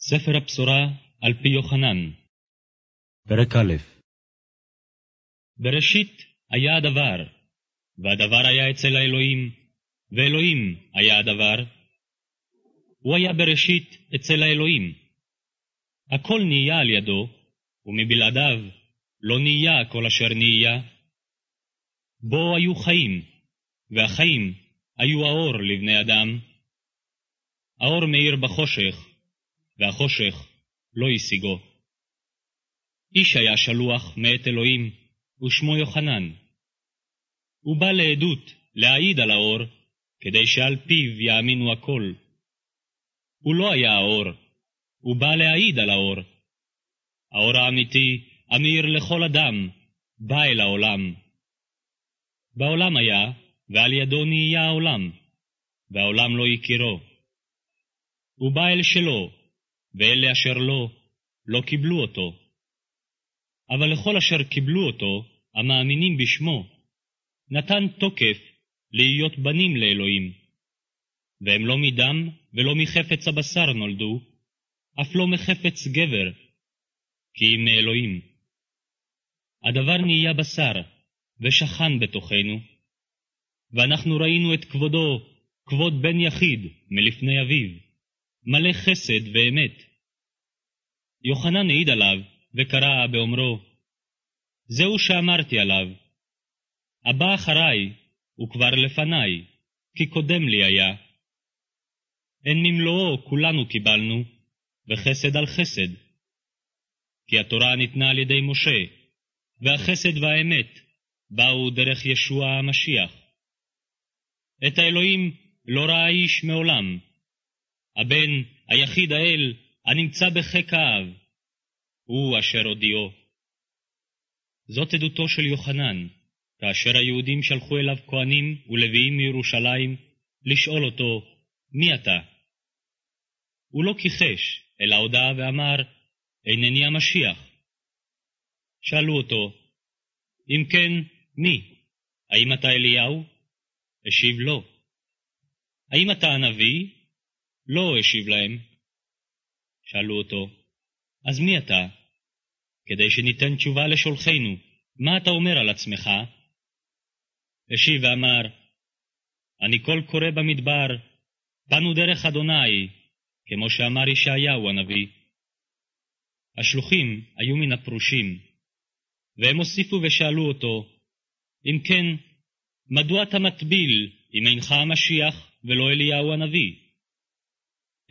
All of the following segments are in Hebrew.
ספר הבשורה על פי יוחנן. פרק א' בראשית היה הדבר, והדבר היה אצל האלוהים, ואלוהים היה הדבר. הוא היה בראשית אצל האלוהים. הכל נהיה על ידו, ומבלעדיו לא נהיה כל אשר נהיה. בו היו חיים, והחיים היו האור לבני אדם. האור מאיר בחושך, והחושך לא השיגו. איש היה שלוח מאת אלוהים, ושמו יוחנן. הוא בא לעדות, להעיד על האור, כדי שעל פיו יאמינו הכל. הוא לא היה האור, הוא בא להעיד על האור. האור האמיתי, המאיר לכל אדם, בא אל העולם. בעולם היה, ועל ידו נהיה העולם, והעולם לא הכירו. הוא בא אל שלו, ואלה אשר לא, לא קיבלו אותו. אבל לכל אשר קיבלו אותו, המאמינים בשמו, נתן תוקף להיות בנים לאלוהים. והם לא מדם ולא מחפץ הבשר נולדו, אף לא מחפץ גבר, כי אם מאלוהים. הדבר נהיה בשר, ושכן בתוכנו, ואנחנו ראינו את כבודו, כבוד בן יחיד, מלפני אביו, מלא חסד ואמת. יוחנן העיד עליו, וקרא באומרו, זהו שאמרתי עליו, הבא אחריי, וכבר לפניי, כי קודם לי היה. אין ממלואו כולנו קיבלנו, וחסד על חסד. כי התורה ניתנה על ידי משה, והחסד והאמת באו דרך ישוע המשיח. את האלוהים לא ראה איש מעולם. הבן היחיד האל הנמצא בחיק האב, הוא אשר הודיעו. זאת עדותו של יוחנן, כאשר היהודים שלחו אליו כהנים ולוויים מירושלים לשאול אותו, מי אתה? הוא לא כיחש, אלא הודה ואמר, אינני המשיח. שאלו אותו, אם כן, מי? האם אתה אליהו? השיב לא. האם אתה הנביא? לא, השיב להם. שאלו אותו, אז מי אתה? כדי שניתן תשובה לשולחינו, מה אתה אומר על עצמך? השיב ואמר, אני קול קורא במדבר, פנו דרך אדוני, כמו שאמר ישעיהו הנביא. השלוחים היו מן הפרושים, והם הוסיפו ושאלו אותו, אם כן, מדוע אתה מטביל אם אינך המשיח ולא אליהו הנביא?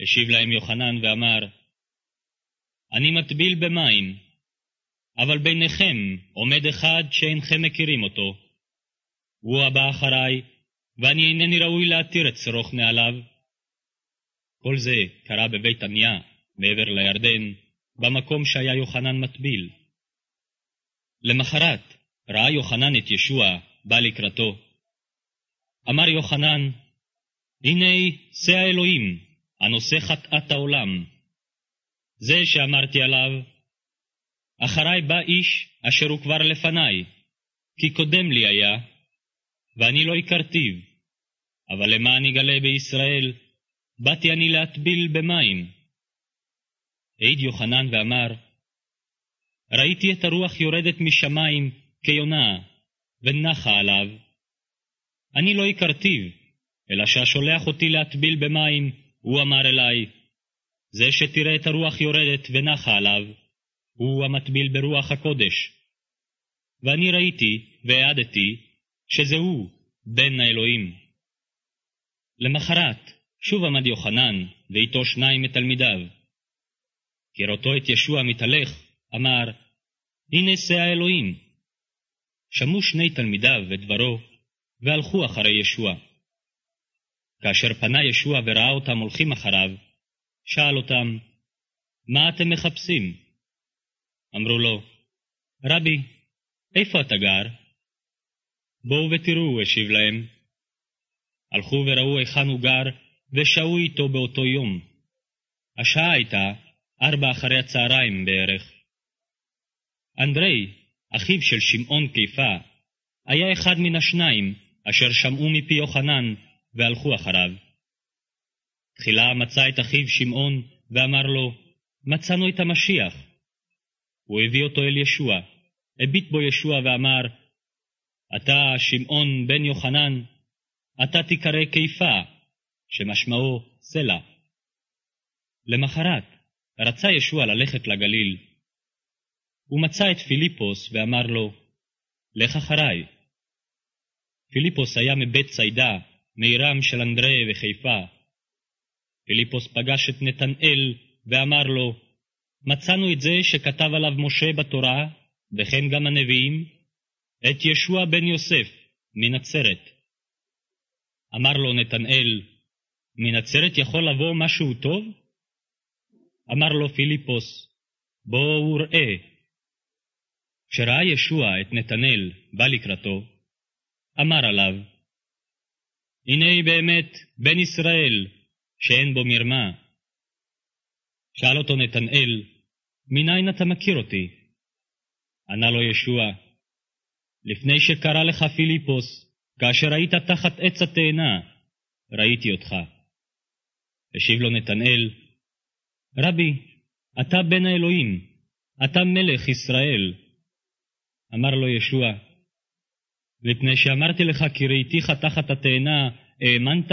השיב להם יוחנן ואמר, אני מטביל במים, אבל ביניכם עומד אחד שאינכם מכירים אותו. הוא הבא אחריי, ואני אינני ראוי להתיר את שרוך מעליו. כל זה קרה בבית עניה, מעבר לירדן, במקום שהיה יוחנן מטביל. למחרת ראה יוחנן את ישוע בא לקראתו. אמר יוחנן, הנה שא האלוהים, הנושא חטאת העולם. זה שאמרתי עליו, אחרי בא איש אשר הוא כבר לפניי, כי קודם לי היה, ואני לא הכרתיו, אבל למען יגלה בישראל, באתי אני להטביל במים. העיד יוחנן ואמר, ראיתי את הרוח יורדת משמיים כיונה, ונחה עליו. אני לא הכרתיו, אלא שהשולח אותי להטביל במים, הוא אמר אלי, זה שתראה את הרוח יורדת ונחה עליו, הוא המטביל ברוח הקודש. ואני ראיתי והעדתי שזה הוא, בן האלוהים. למחרת, שוב עמד יוחנן, ואיתו שניים מתלמידיו. כראותו את ישוע מתהלך, אמר, הנה שא האלוהים. שמעו שני תלמידיו את דברו, והלכו אחרי ישוע. כאשר פנה ישוע וראה אותם הולכים אחריו, שאל אותם, מה אתם מחפשים? אמרו לו, רבי, איפה אתה גר? בואו ותראו, השיב להם. הלכו וראו היכן הוא גר, ושהו איתו באותו יום. השעה הייתה ארבע אחרי הצהריים בערך. אנדרי, אחיו של שמעון קיפה, היה אחד מן השניים אשר שמעו מפי יוחנן והלכו אחריו. תחילה מצא את אחיו שמעון ואמר לו, מצאנו את המשיח. הוא הביא אותו אל ישוע, הביט בו ישוע ואמר, אתה, שמעון בן יוחנן, אתה תיקרא קיפה, שמשמעו סלע. למחרת רצה ישוע ללכת לגליל. הוא מצא את פיליפוס ואמר לו, לך אחריי. פיליפוס היה מבית ציידה, מעירם של אנדרי וחיפה. פיליפוס פגש את נתנאל ואמר לו, מצאנו את זה שכתב עליו משה בתורה, וכן גם הנביאים, את ישוע בן יוסף, מנצרת. אמר לו נתנאל, מנצרת יכול לבוא משהו טוב? אמר לו פיליפוס, בואו ראה. כשראה ישוע את נתנאל בא לקראתו, אמר עליו, הנה באמת בן ישראל, שאין בו מרמה. שאל אותו נתנאל, מניין אתה מכיר אותי? ענה לו ישוע, לפני שקרא לך פיליפוס, כאשר היית תחת עץ התאנה, ראיתי אותך. השיב לו נתנאל, רבי, אתה בן האלוהים, אתה מלך ישראל. אמר לו ישוע, מפני שאמרתי לך כי ראיתיך תחת התאנה, האמנת?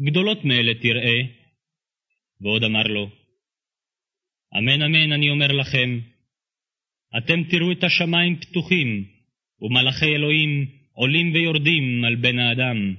גדולות מאלה תראה. ועוד אמר לו, אמן אמן אני אומר לכם, אתם תראו את השמיים פתוחים, ומלאכי אלוהים עולים ויורדים על בן האדם.